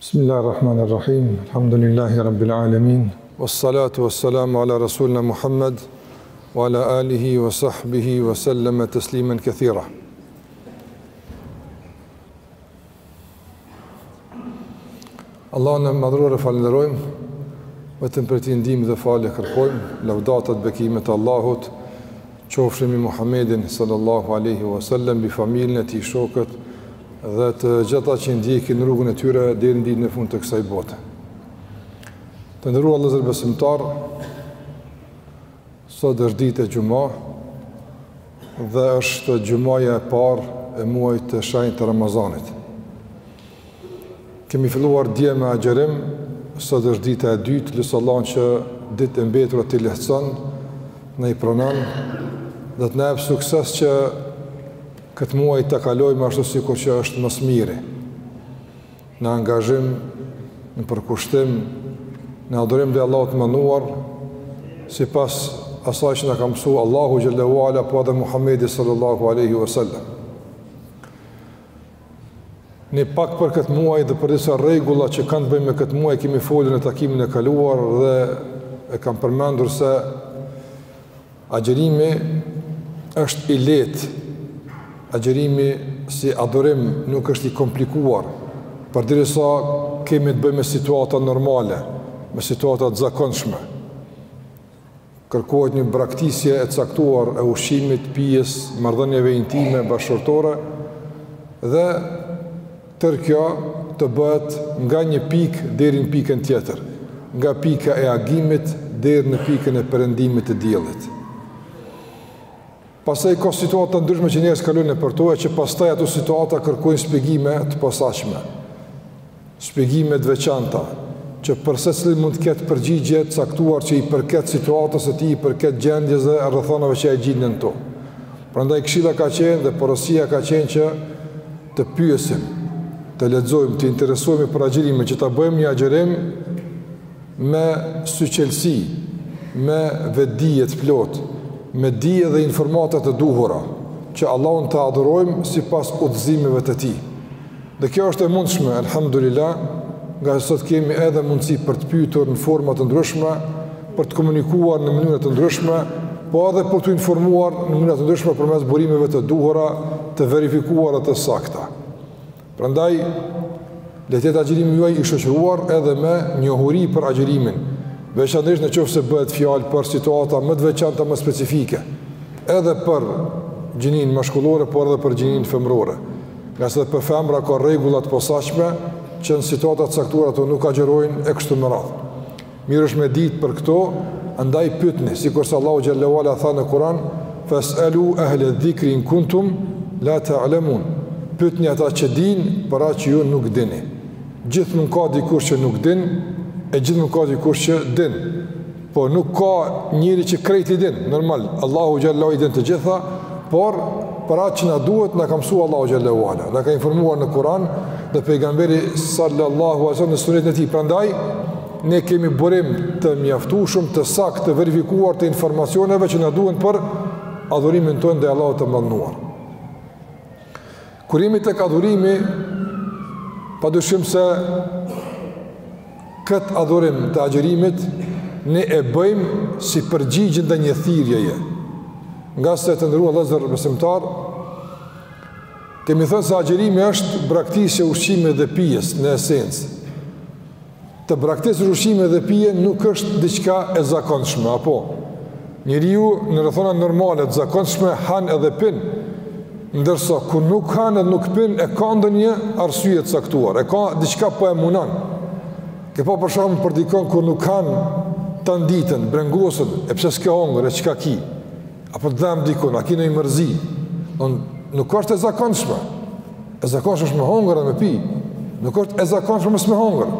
بسم الله الرحمن الرحيم الحمد لله رب العالمين والصلاة والسلام على رسولنا محمد وعلى آله وصحبه وسلم تسليما كثيرا Allahun e madhruar e falënderojmë, vetëm prej tij ndihmë dhe falje kërkojmë, lavdatat bekimet e Allahut, qofshin mbi Muhamedit sallallahu alaihi wasallam, mbi familjen e tij, shokët dhe të gjithë ata që ndjekin rrugën e tyre deri në ditën e fundit të kësaj bote. Të nderuar vëllezër besimtarë, Sot është ditë e xhuma dhe është Xhumaja e parë e muajit të shenjtë të Ramazanit. Kemi filluar dje me agjërim, sot është dita e dytë, lus Allahun që ditët e mbetura t'i lehtëson, na i pranon, dhe të na jep sukses që këtë muaj ta kalojmë ashtu sikur që është më së miri. në angazhim, në përkushtim, në adhurim të Allahut të madhëruar, sipas asaj që na ka mësu Allahu xhelle ue ala, po edhe Muhammedi sallallahu aleyhi wa sallam. Një pak për këtë muaj dhe për disa rregulla që kanë të bëjnë me këtë muaj, kemi folur në takimin e kaluar dhe e kam përmendur se Agjërimi është i lehtë, agjërimi si adhurim nuk është i komplikuar, përderisa kemi të bëjmë me situata normale, me situata të zakonshme. Kërkohet një braktisje e caktuar e ushqimit, pijes, marrëdhënieve intime, bashkëshortore, dhe Tërë kjo të bëhet nga një pikë deri në pikën tjetër, nga pika e agimit deri në pikën e perëndimit të diellit. Pastaj ka situata të ndryshme që njerëzit kalojnë nëpër to, e që pastaj ato situata kërkojnë shpjegime të posaçme. Shpjegime të veçanta që për secilin mund të ketë përgjigje të caktuar që i përket situatës së tij, i përket gjendjes dhe rrethanave që ai gjindet në to. Prandaj këshilla ka qenë dhe porosia ka qenë që të pyesim, të lexojmë, të interesohemi për agjërimin, që ta bëjmë një agjërim me syçelësi, me vetëdije të plotë, me dije dhe informatat e duhura, që Allahun ta adhurojmë sipas udhëzimeve të tij. Dhe kjo është e mundshme, alhamdulillah, ngase sot kemi edhe mundësi për të pyetur në forma të ndryshme, për të komunikuar në mënyra të ndryshme, po edhe për t'u informuar në mënyra të ndryshme përmes burimeve të duhura, të verifikuara të sakta. Prandaj le të jetë agjërimi juaj i shoqëruar edhe me njohuri për agjërimin, veçanërisht në qoftë se bëhet fjalë për situata më të veçanta, më specifike, edhe për gjinin mashkullore, por edhe për gjinin femërore. Ngase për femra ka rregulla të posaçme që në situata të caktuara ato nuk agjërojnë e kështu me radhë. Mirë është me ditë për këto, andaj pytni, sikurse Allahu xhele ve ala tha në Kuran, fes'elu ehle dhikri in kuntum la ta'lemun, pytni ata që din, për atë që ju nuk dini. Gjithmonë ka dikush që nuk din, e gjithmonë ka dikush që din, po nuk ka njeri që krejt i din, normal, Allahu xhele ve ala i din të gjitha, Por, për atë që na duhet, na ka mësuar Allahu xhele ve ala, na ka informuar në Kur'an dhe pejgamberi sallallahu alaihi wasallam në sunetin e tij. Prandaj ne kemi burim të mjaftueshëm të saktë të verifikuar të informacioneve që na duhen për adhurimin tonë ndaj Allahut të madhnuar. Kur jemi tek adhurimi, padyshim se këtë adhurim të agjërimit ne e bëjmë si përgjigje ndaj një thirrjeje. Ngase të nderuar vllezër besimtarë, kemi thënë se agjërimi është braktisje e ushqimit dhe pijes në esencë. Të braktisësh ushqime dhe pije nuk është diçka e zakonshme, apo? Njeriu në rrethana normale të zakonshme han edhe pin, ndërsa kur nuk han edhe nuk pin e ka ndonjë arsye të caktuar, e ka diçka që po e munon. Ke pa për shembull për dikon kur nuk han tan ditën, brengosen, e pse s'ke hongër, e çka ki? A po të dhem dikun, a ki noj mërzi. Nuk është e zakonshme. E zakonshme është me hongër dhe me pi. Nuk është e zakonshme mos me hongër.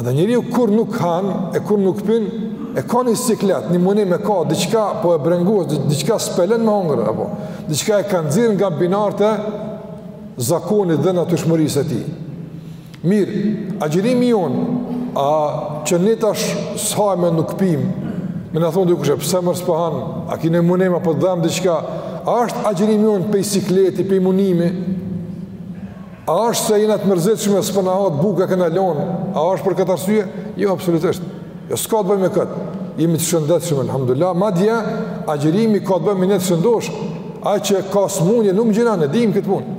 Edhe njeriu kur nuk han, e kur nuk pin, e ka një siklet, një munim e ka, diçka po e brengos, diçka s'po e len me hongër, apo, diçka e ka nxjerrë nga binarët e zakonit dhe natyrshmërisë së tij. Mirë, agjërimi jonë, a që ne tash s'hajmë nuk pimë, me na thonë dikush e pse more s'po han, a ki naj munim, a po të dhem diçka, a është agjërimi jonë pej sikleti, pej munimi, a është se jena të mërzitshëm e s'po na hahet buka e kena lonë, a është për këtë arsye? Jo, absolutisht, jo, s'ka të bëjë me këtë, jemi të shëndetshëm, alhamdulillah, madje, agjërimi ka të bëjë me një të shëndoshë, ai që ka sëmundje, nuk agjëron, e dimë këtë punë,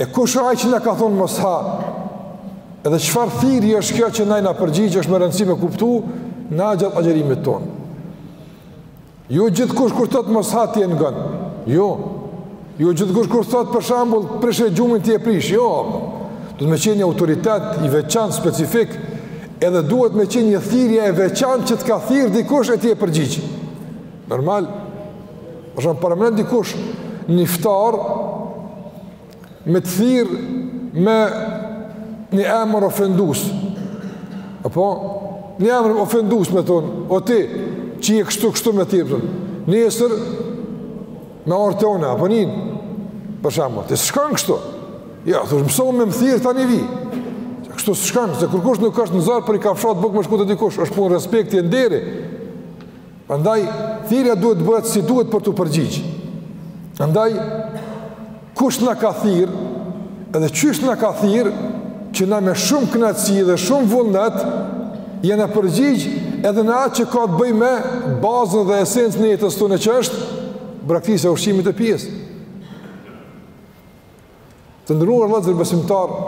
E kush është ai që na ka thonë mos ha? Edhe çfarë thirrje është kjo që na i jena përgjigj është me rëndësi me kuptu na gjatë agjërimit tonë. Jo gjithkush kur thot mos ha ti e ngon. Jo. Jo gjithkush kur thot për shembull prish e gjumin ti e prish. Jo. Duhet me qenë një autoritet i veçantë specifik, edhe duhet me qenë një thirrje e veçantë që të ka thirr dikush e ti je përgjigj. Normal, për shembull paramendo dikush në iftar me të thirr me një emër ofendus. Apo, një emër ofendus me thonë, o ti, që je kështu kështu me të thirr nesër me orë tona, apo nin, për shembull, ti s'shkon kështu. Jo, thush, mësohu me më thirr tani vi. Kështu s'shkon, se kërkush nuk është në zor për i kafshatë bukë me shku te dikush, është punë respekti e nderi. Andaj, thirrja duhet të bëhet si duhet për t'u përgjigjë. Andaj, kush na ka thirrë, edhe qysh na ka thirrë, që na me shumë kënaqësi dhe shumë vullnet, jena përgjigjë edhe në atë që ka të bëjë me bazën dhe esencën e jetës tonë që është, braktisja e ushqimit e pijes. Të nderuar vllazër besimtarë,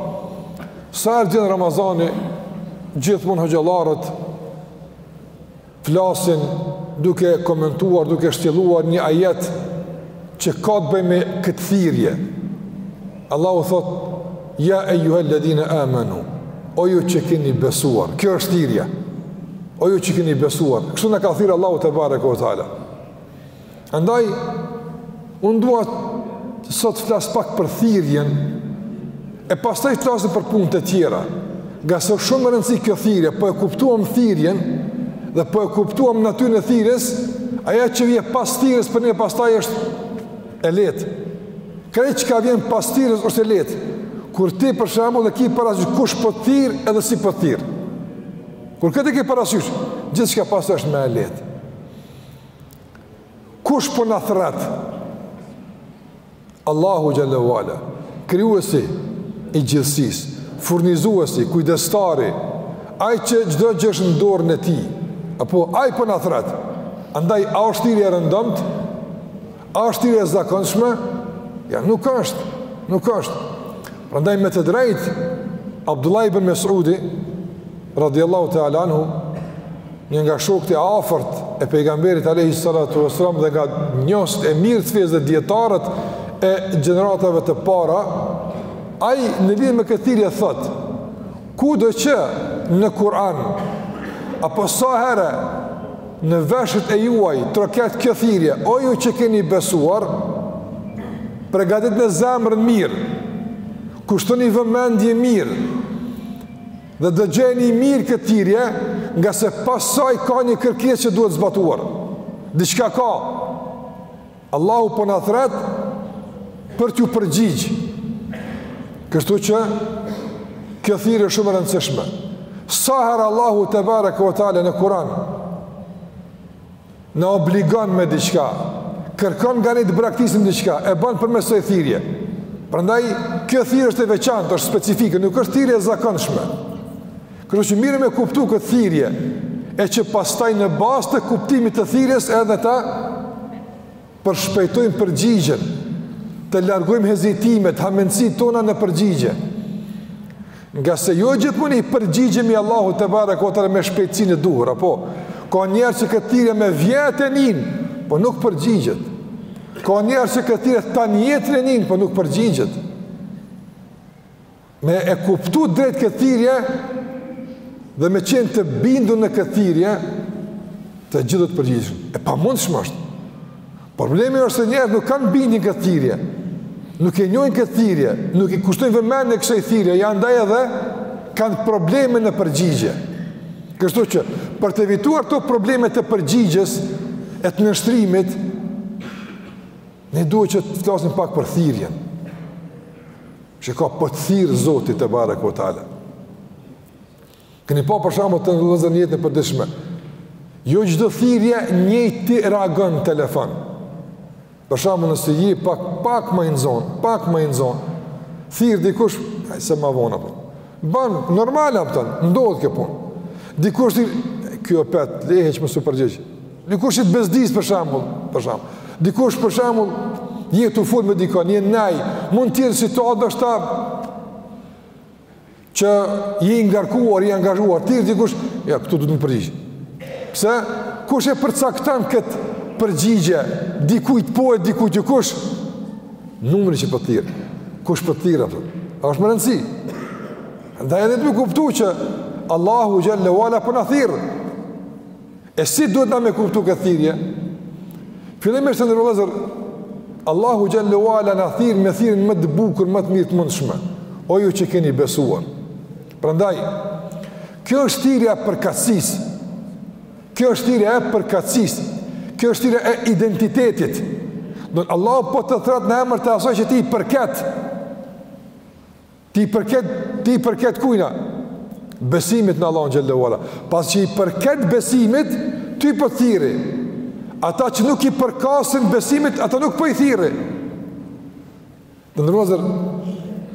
sa herë vjen Ramazani, gjithmonë hoxhallarët, flasin duke komentuar, duke shtjelluar një ajet që ka të bëjë me këtë thirrje. Allahu thotë, ja ejjuhe ledhine amenu, o ju që keni besuar, kjo është thirrje, o ju që keni besuar, kështu na ka thirrë Allahu tebareke ve teala. Andaj, unë dua sot të flas pak për thirrjen e pastaj të flasim për punët e tjera. Ngase ka shumë rëndësi kjo thirrje, po e kuptuam thirrjen dhe po e kuptuam natyrën e thirrjes, ajo që vjen pas thirrjes për ne pastaj është e lehtë. Krejt çka vjen pas thirrjes është e lehtë. Kur ti për shembull e ke parasysh kush po të thirr edhe si po të thirr. Kur këtë e ke parasysh, gjithçka pastaj është më e lehtë. Kush po na thrret? Allahu xhelle ve ala, krijuesi i gjithësisë, furnizuesi, kujdestari, ai që çdo gjë është në dorën e tij. Apo ai po na thrret? Andaj a është thirrje e rëndomtë? A është thirrje e zakonshme? Jo, nuk është, nuk është. Prandaj me të drejtë Abdullah ibn Mesudi radiallahu ta'ala anhu Një nga shokët e afërt e pejgamberit alayhi salatu wasallam dhe nga njohësit e mirë të fesë dhe dijetarët e gjeneratave të para, ai në lidhje me këtë thirrje thotë: Kudo që në Kur'an apo sa herë në veshët e juaj troket kjo thirrje, o ju që keni besuar, përgatitni zemrën mirë, kushtoni vëmendjen mirë, Dhe dëgjojeni mirë këtë thirrje, ngase pas saj ka një kërkesë që duhet zbatuar. Diçka ka. Allahu po na thrret për t'iu përgjigj. Kështu që kjo thirrje është shumë e rëndësishme. Sa herë Allahu tebareke ve teala në Kur'an Na obligon me diçka, kërkon nga ne të braktisim diçka, e ban përmes kësaj thirrje. Prandaj, kjo thirrje është e veçantë, është specifike, nuk është thirrje e zakonshme. Kështu që mirë me kuptu këtë thirrje, e që pastaj në bazë të kuptimit të thirrjes edhe ta Përshpejtojmë përgjigjen, të largojmë hezitimet, hamendësitë tona në përgjigje. Ngase jo gjithmonë i përgjigjemi Allahut tebareke ue teala me shpejtësinë e duhur, apo? Ka njerëz që këtë thirrje me vjet e ninë, po nuk përgjigjet. Ka njerëz që këtë thirrje tanë jetën e ninë, po nuk përgjigjet. Me e kuptu drejt këtë thirrje dhe me qenë të bindur në këtë thirrje, të gjithë do të përgjigjeshim. E pamundshme është. Problemi është se njerëzit nuk kanë bindje në këtë thirrje. Nuk e njohin këtë thirrje, nuk i kushtojnë vëmendje kësaj thirrje, e andaj edhe kanë probleme në përgjigje. Kështu që për të evituar këto probleme të përgjigjes e të nënshtrimit, ne duhet që të flasim pak për thirrjen. që ka po thirr Zoti tebareke ue teala. Keni pa për shembull të nderuar vëllezër në jetën e përditshme. Jo çdo thirrje njëjtë ti reagon në telefon. Për shembull nëse je pak, pak ma i nxon, pak ma i nxon. Thirr dikush, e se ma vonë po. Ban, normal apëtën, ndodh kjo punë. Dikush ti, kjo petë, lehe që mos u përgjigj. Dikush i të bezdis për shembull, për shembull. Dikush për shembull, je tu fol me dikon, je naj, mund të jenë situatat ndoshta që je i ngarkuar, je i angazhuar, thirr dikush, ja, këtu duht me u përgjigj. Pse, kush e përcakton këtë përgjigje, dikujt po e dikujt jo, kush, numri që po thirr, kush po thirr, pra, është me rëndësi. Ndaj edhe ne duht me kuptu që Allahu xhelle ue ala po na thirr, E si duhet na me kuptu këtë thirrje? Fillimisht të nderuar vëllezër, Allahu xhelle ue ala na thirr me thirrjen më të bukur, më të mirë të mundshme. O ju që keni besuar. Prandaj, kjo është thirrja e përkatësisë. Kjo është thirrja e përkatësisë. Kjo është thirrja e identitetit. Domethënë Allahu po të thret në emër të asaj që ti i përket. Ti i përket, ti i përket kujna? Besimit në Allahun xhelle ue ala. Pas që i përket besimit, ty po të thirri. Ata që nuk i përkasin besimit, ata nuk po i thirri. Të nderuar vëllezër,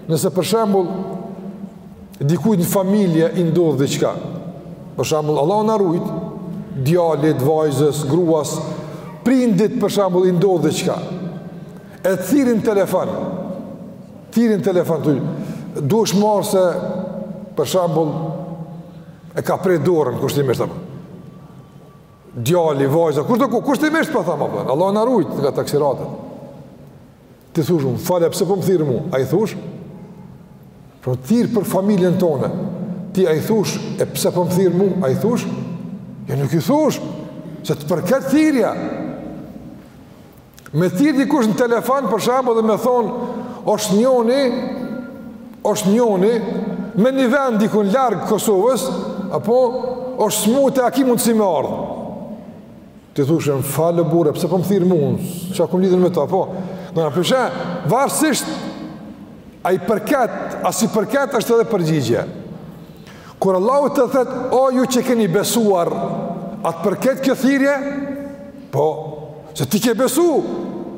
nëse për shembull dikujt në familje i ndodh diçka. Për shembull, Allahu na rujt, djalit, vajzës, gruas, prindit për shembull i ndodh diçka. E thirrin në telefon. Thirrin n'telefon ty. Duhesh me ardh se për shembull e ka pre dorën kushtimisht apo. Djali, vajza, kushdo qoftë kushtimisht po thamë apo. Allahu na rujt nga taksirata. Ti thosh, "Më fal e pse po më thirr mua?" Ai thosh, "Po t'thirr për familjen tonde." Ti a i thosh, "E pse po më thirr mua?" A i thosh? "Jo nuk i thosh se të përket thirrja." Me thirë dikush në telefon për shembull dhe me thon, është njoni, është njoni me një vend diku larg Kosovës, apo, është smutë a ki mundsi me ardh. Ti thosh më fal burrë, pse po më thirr mua? Çka kom lidhje me ta, apo. Domethënë, varësisht a i përket, a s'i përket është edhe përgjigjja. Kur Allahu të thotë, o ju që keni besuar, a të përket kjo thirrje? Po, se ti ke besu,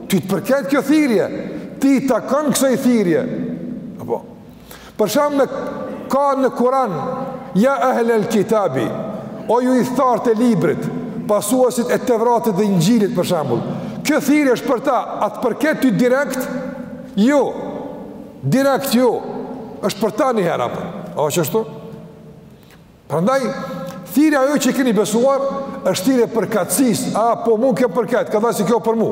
ty të përket kjo thirrje, ti i takon kësaj thirrje. Po, për shembull ka në Kuran, ja ehlel kitabi, o ju ithtarë e librit, pasuesit e Tevratit dhe Inxhilit për shembull. Kjo thirrje është për ta, a të përket ty direkt? Jo, Direkt jo, është për ta njëherë, apo. A o qështu? Përndaj, thirrja o ju që keni besuar, është thirrje përkatësisë, apo mu kjo m'përket, kjo thirrje o për mu.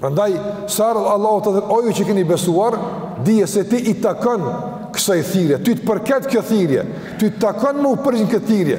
Përndaj, sa herë Allahu thotë o ju që keni besuar, dhije se ti i takon kësaj thirrje, ty të përket kjo thirrje, ty të takon me iu përgjigj kësaj thirrje.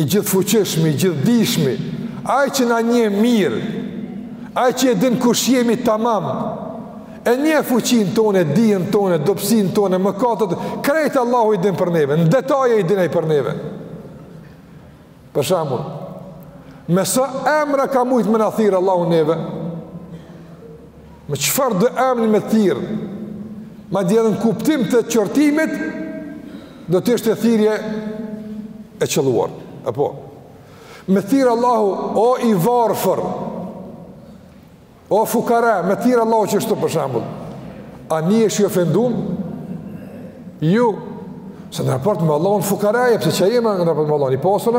i gjithfuqishmi, i gjithdishmi, ai që na njeh mirë, ai që e din kush jemi tamam, e njeh fuqinë tonë, dijen tonë, dobsinë tonë, mëkatet, krejt Allahu i din për neve, në detaje i din ai për neve. Për shembull, me sa emra ka mujtë me na thirrë Allahu neve, Me çfarëdo emni me thirrë? Madje edhe në kuptim të qortimit do të ishte thirrje e qëlluar. Apo me thirr Allahu o i varfër. O fukara, me thirr Allahu qështu për shembull. A nihesh i ofendum? Jo, se në raport me Allahun je fukara, pse çka jemi në raport me Allahun i pasur?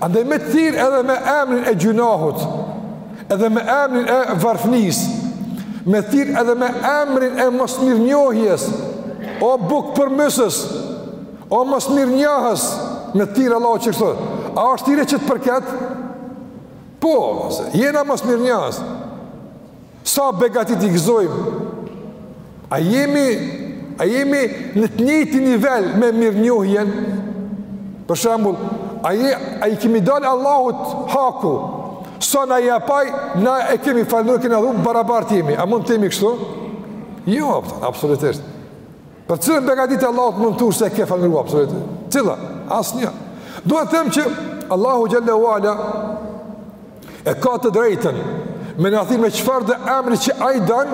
Andaj me thirr edhe me emrin e gjynahut, edhe me emrin e varfnisë, me thirr edhe me emrin e mosmirënjohjes, o bukëpërmbysës, o mosmirënjohës, me thirr Allahu qështu, a është thirrje që të përket? Po, se, jena mosmirënjohës. Sa begatit i gëzojmë? A jemi, a jemi në të njëjtin nivel me mirënjohjen? Për shambull, a, je, a i kemi dalë Allahut hakut? Sa na jap Ai, na e kemi falënderu, e kemi adhuru, barabart jemi. A mund të jemi kështu? Jo, absolutisht. Për cilën begati të Allahut mund të thush se e ke falënderu, për cilën, cila, asnjë. Dua të them që Allahu xhele ue ala e ka të drejtën me na thirr me çfarëdo emri që ai don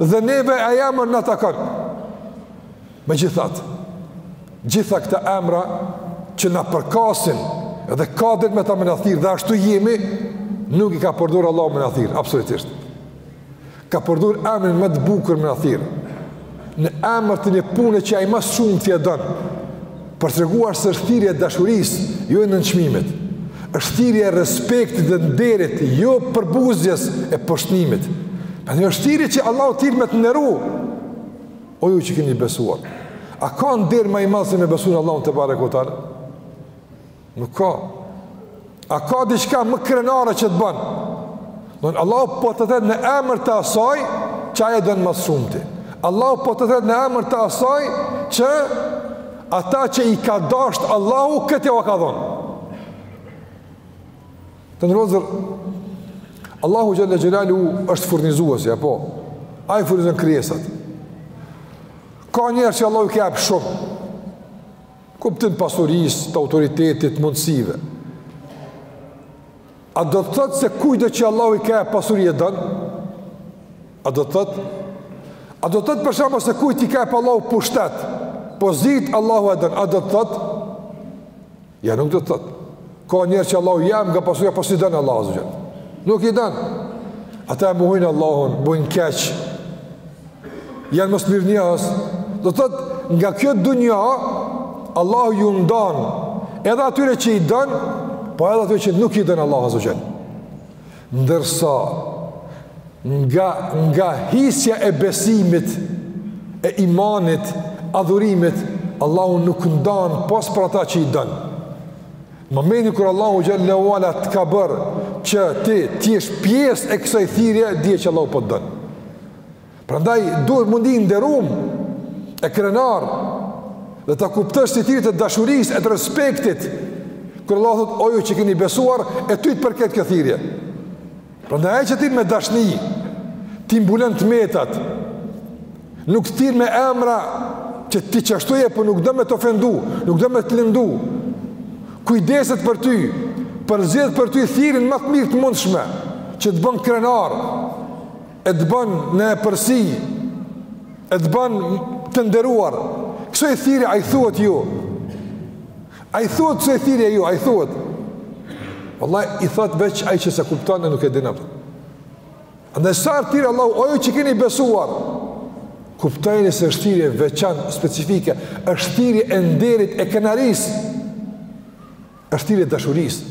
dhe neve ai emër na takon. Megjithatë, gjitha këta emra që na përkasin dhe ka drejtë me ta me na thirr dhe ashtu jemi, nuk i ka përdor Allahu me na thirr absolutisht. ka përdorur emrin më të bukur me na thirr, në emër të një pune që ai më së shumti e don, për treguar se është thirrje e dashurisë, jo e nënçmimit. Është thirrje e respektit dhe nderit, jo përbuzjes e poshtënimit. Prandaj është thirrje që Allahu thirr me të nderu. O ju që keni besuar, a ka nder më i madh se me besuar Allahun tebareke ue teala? Nuk ka. A ka diçka më krenare që të bën? Don Allahu po të thërret në emër të asaj që ai don më së shumti. Allahu po të thërret në emër të asaj që ata që i ka dashur Allahu këtë u ka dhënë. Të nderuar vëllezër Allahu xhele xhelaluhu është furnizuesi apo ai furnizon krijesat. Ka njerëz që Allahu i ka jep shumë Kuptim të pasurisë, të autoritetit, mundësive. A do të thotë se kujdo që Allahu i ka jep pasuri e don? A do të thotë? A do të thotë për shembull se kujt i ka jep Allahu pushtet, pozitë, Allahu e don, a do të thotë? Ja nuk do të thotë. Ka njerëz që Allahu u jep nga pasuria, po s'i don Allahu azze ue xhel. Nuk i don. Ata e mohojnë Allahun, bojnë keq. Janë mosmirënjohës. Do të thotë, nga kjo dunja, Allahu ju ndan. Edhe atyre që i don, po edhe atyre që nuk i don Allahu azze ue xhel. Ndërsa, nga nga hisja e besimit, e imanit, adhurimit, Allahu nuk ndan pos për ata që i don. Momentin kur Allahu xhele ue ala të ka bërë që ti të jesh pjesë e kësaj thirrje, dije që Allahu po të don. Prandaj duhet m'u ndi i nderuar e krenar dhe ta kuptosh si thirrje të dashurisë e të respektit. Kur Allahu thotë o ju që keni besuar, e ty të përket kjo thirrje. Prandaj ai që të thirr me dashni, t'i mbulon të metat. Nuk thirr me emra që ti qashtu je, por nuk do me të ofendu, nuk do me të lëndu. Kujdeset për ty, përzgjedh për ty thirrjen më të mirë të mundshme që të bën krenar. e të bën me epërsi, e të bën të nderuar. Kso thirrje, a i thuhet ju? A i thuhet kso thirrje ju? A i thuhet? Allah i thët veç a i që se kuptan dhe nuk e din. Andaj sa herë thërret Allahu, o ju që keni besuar, kuptojeni se është thirrje e veçantë, specifike, është thirrje e nderit e krenarisë, është thirrje e dashurisë.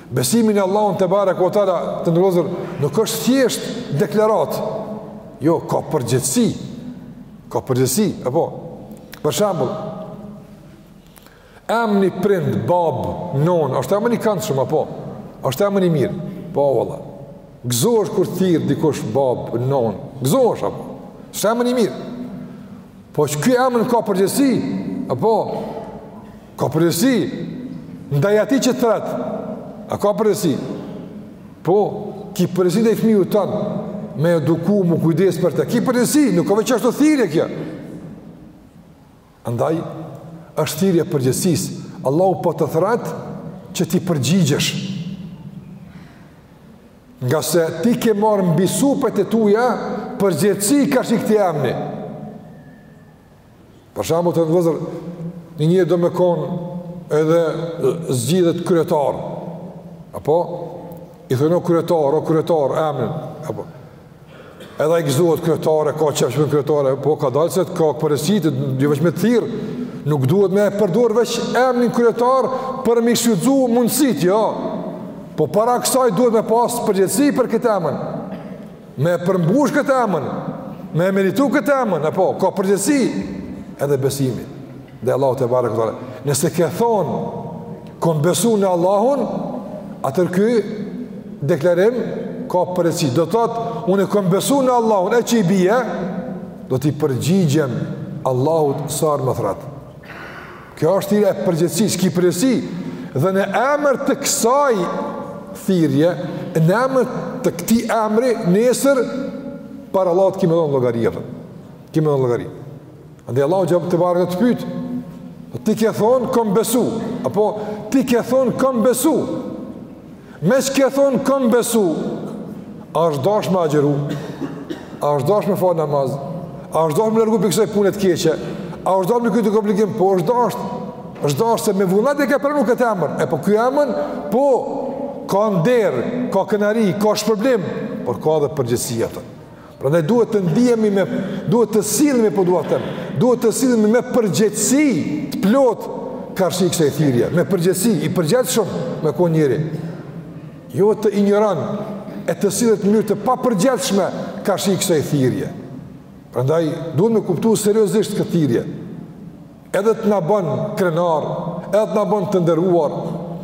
Besimi në Allahun tebareke ue teala të nderuar nuk është thjesht deklaratë. Jo, ka përgjegjësi. Ka përgjegjësi, apo. Për shembull, emni prind, bab, non, është emën i këndshëm apo? Është emën i mirë. Po valla. Gëzohesh kur t'thirr dikush bab, non. Gëzohesh apo? Është emën i mirë. Po ky emën ka përgjegjësi? Apo Ka përgjegjësi ndaj atij që të thret, a ka përgjegjësi? Po, ki përgjegjësi ndaj fmijëve tanë, me e eduku, m'u kujdes për te, ki përgjegjësi, nuk o veç ashtu thirrje kjo. Andaj, është thirrje e përgjegjësisë, Allahu po të thret, që t'i përgjigjesh. Ngase ti ke marrë mbi supet e tuja, përgjegjësi karshi këtij emni. Për shembull të nderuar, një njeri do me kon edhe zgjidhet kryetar. Apo i thonë kryetar, o kryetar, emnin. Apo edhe ai gëzohet kryetar, ka qejf shumë kryetar, po kadale se ka përgjegjësi, jo veç me t'thirrë, nuk duhet me përdor veç emnin kryetar për me i shfrytzu mundësitë, jo. Po para kësaj duhet me pas përgjegjësi për këtë emën. Me e përmbush këtë emën, me e meritu këtë emën, apo, ka përgjegjësi edhe besimi. Te Allahu tebareke ue teala. Nëse ke thonë, kom besu në Allahun, atëherë ky deklarim ka përgjegjësi. Do të thotë, unë kom besu në Allahun, e që i bje, do t'i përgjigjem Allahut sa herë më thrret. Kjo është thirrja e përgjegjësisë, se ki përgjegjësi. Dhe në emër të kësaj thirrje, në emër të këtij emri nesër para Allahut ki me dhon llogari apo. Ki me dhon llogari. Andaj Allahu tebareke të pyet. Ti ke thon kom besu, apo ti ke thon kom besu. Meqë ke thonë kom besu, a është dashtë me agjeru, a është dashtë me fal namaz, a është dashtë m'u largu pi kësaj punës të keqe, a është dashtë me këtë komplikim, po është dashtë, është dashtë se me vullnet e ke pranu këtë emër, e po ky emën, po, ka nder, ka krenari, ka shpërblim, por ka edhe përgjegjësi atë. Prandaj duhet të ndihemi me duhet të sillemi po dua të them, duhet të sillemi me përgjegjësi të plotë karshi kësaj thirrje, me përgjegjësi i përgjegjshëm me kon njeri. Jo të injoron e të sillet në mënyrë të papërgjegjshme karshi kësaj thirrje. Prandaj duhet me kuptu seriozisht këtë thirrje. Edhe të na bën krenar, edhe të na bën të nderuar,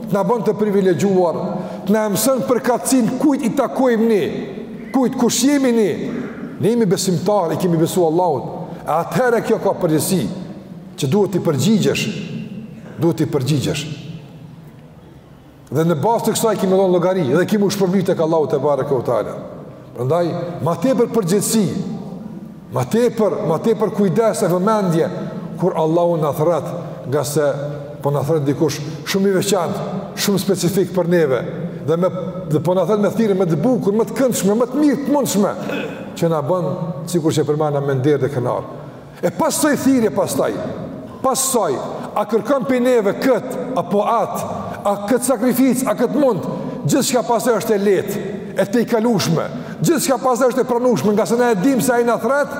të na bën të privilegjuar, të na mëson përkatësinë kujt i takojmë ne, kujt kush jemi ne. Ne jemi besimtarë, i kemi besu Allahut. E atëherë kjo ka përgjegjësi, që duhet t'i përgjigjesh, duhet t'i përgjigjesh. Dhe në bazë të kësaj kemi me dhon llogari dhe kemi me u shpërbly tek Allahu tebareke ue teala. Prandaj, ma tepër përgjegjësi, ma tepër, ma tepër kujdes e vëmendje kur Allahu na thrret, ngase po na thrret dikush shumë i veçantë, shumë specifik për neve dhe me dhe po na thrret me thirrje më të bukur, më të këndshme, më të mirë të mundshme që na bën sikur që përmenëm me nder dhe kënaqë. E pas asaj thirrje pastaj, pas asaj, a kërkon prej neve këtë, apo atë, a këtë sakrificë, a këtë mund, gjithçka pastaj është e lehtë, e tejkalushme, gjithçka pastaj është e pranushme, ngase ne e dimë se ai na thrret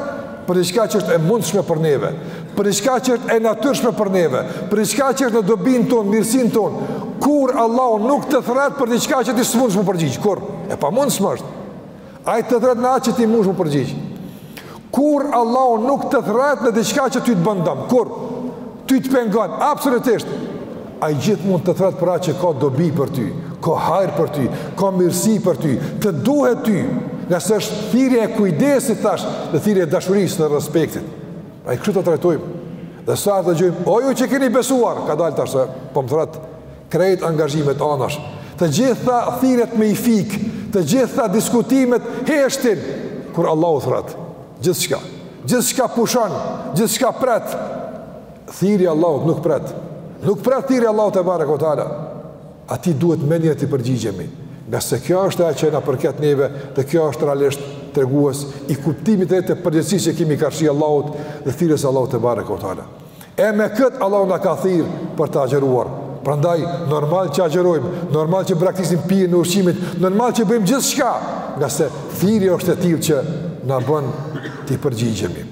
për diçka që është e mundshme për neve, për diçka që është e natyrshme për neve, për diçka që është në dobinë tonë, mirësinë tonë, kurrë Allahu nuk të thrret për diçka që ti s'munsh me u përgjigj, kurrë, e pamundshme është, Ai të thrret në atë që ti munsh me u përgjigj. Kurrë Allahu nuk të thrret në diçka që ty të bën dëm, kurrë ty të pengon absolutisht. Ai gjithmonë të thrret për atë që ka dobi për ty, ka hajr për ty, ka mirësi për ty, të duhet ty. Ngase është thirrje e kujdesit tash, dhe thirrje e dashurisë dhe respektit. Prandaj kështu ta trajtojmë. Dhe sa herë dëgjojmë, o ju që keni besuar, kadalë tash, po më thrret, Krejt angazhimet anash, të gjitha thirrjet me i fik, të gjitha diskutimet heshtin kur Allahu thrret. Gjithçka, gjithçka pushon, gjithçka pret. Thirrja e Allahut nuk pret. Nuk pret thirrja e Allahut tebareke ue teala. Atij duhet menjëherë t'i përgjigjemi, ngase kjo është ajo që na përket neve dhe kjo është realisht tregues i kuptimit e të përgjegjësisë që kemi karshi Allahut dhe thirrjes së Allahut tebareke ue teala. E me këtë Allahu na ka thirr për të agjëruar. Prandaj normal që agjërojmë, normal që braktisim pijen e ushqimin, normal që bëjmë gjithçka, ngase thirrja është e tillë që na bën t'i përgjigjemi.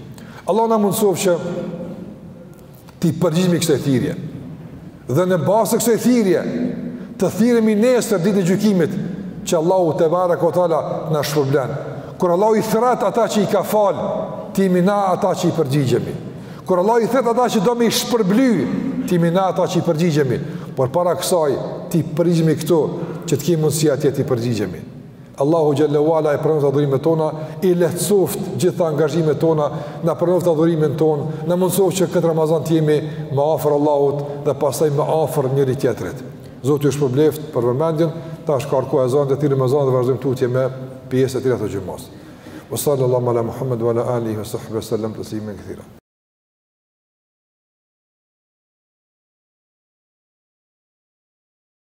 Allahu na mundësoftë që t'i përgjigjemi kësaj thirrje. Dhe në bazë të kësaj thirrje, të thirremi nesër ditën e gjykimit, që Allahu tebareke ue teala na shpërblen. Kur Allahu i thrret ata që i ka fal, të jemi na ata që i përgjigjemi. Kur Allahu i thrret ata që do me i shpërbly, të jemi na ata që i përgjigjemi. Por para kësaj, t'i përgjigjemi këtu, që të kemi mundësi atje t'i përgjigjemi. Allahu xhalla wala e pranoftë adhurimet tona, i lehtësoftë gjitha angazhimet tona, na pranoftë adhurimin tonë, na mundësoftë që këtë Ramazan të jemi më afër Allahut dhe pastaj më afër njëri-tjetrit. Zoti ju shpërbleftë për vëmendjen, tash ka koha ezanit, të thirrim ezan dhe vazhdojmë tutje me pjesët e tjera të xhumës. Wa sallallahu ala Muhammed wa ala alihi wa sahbihi wa sallam taslimen kathira.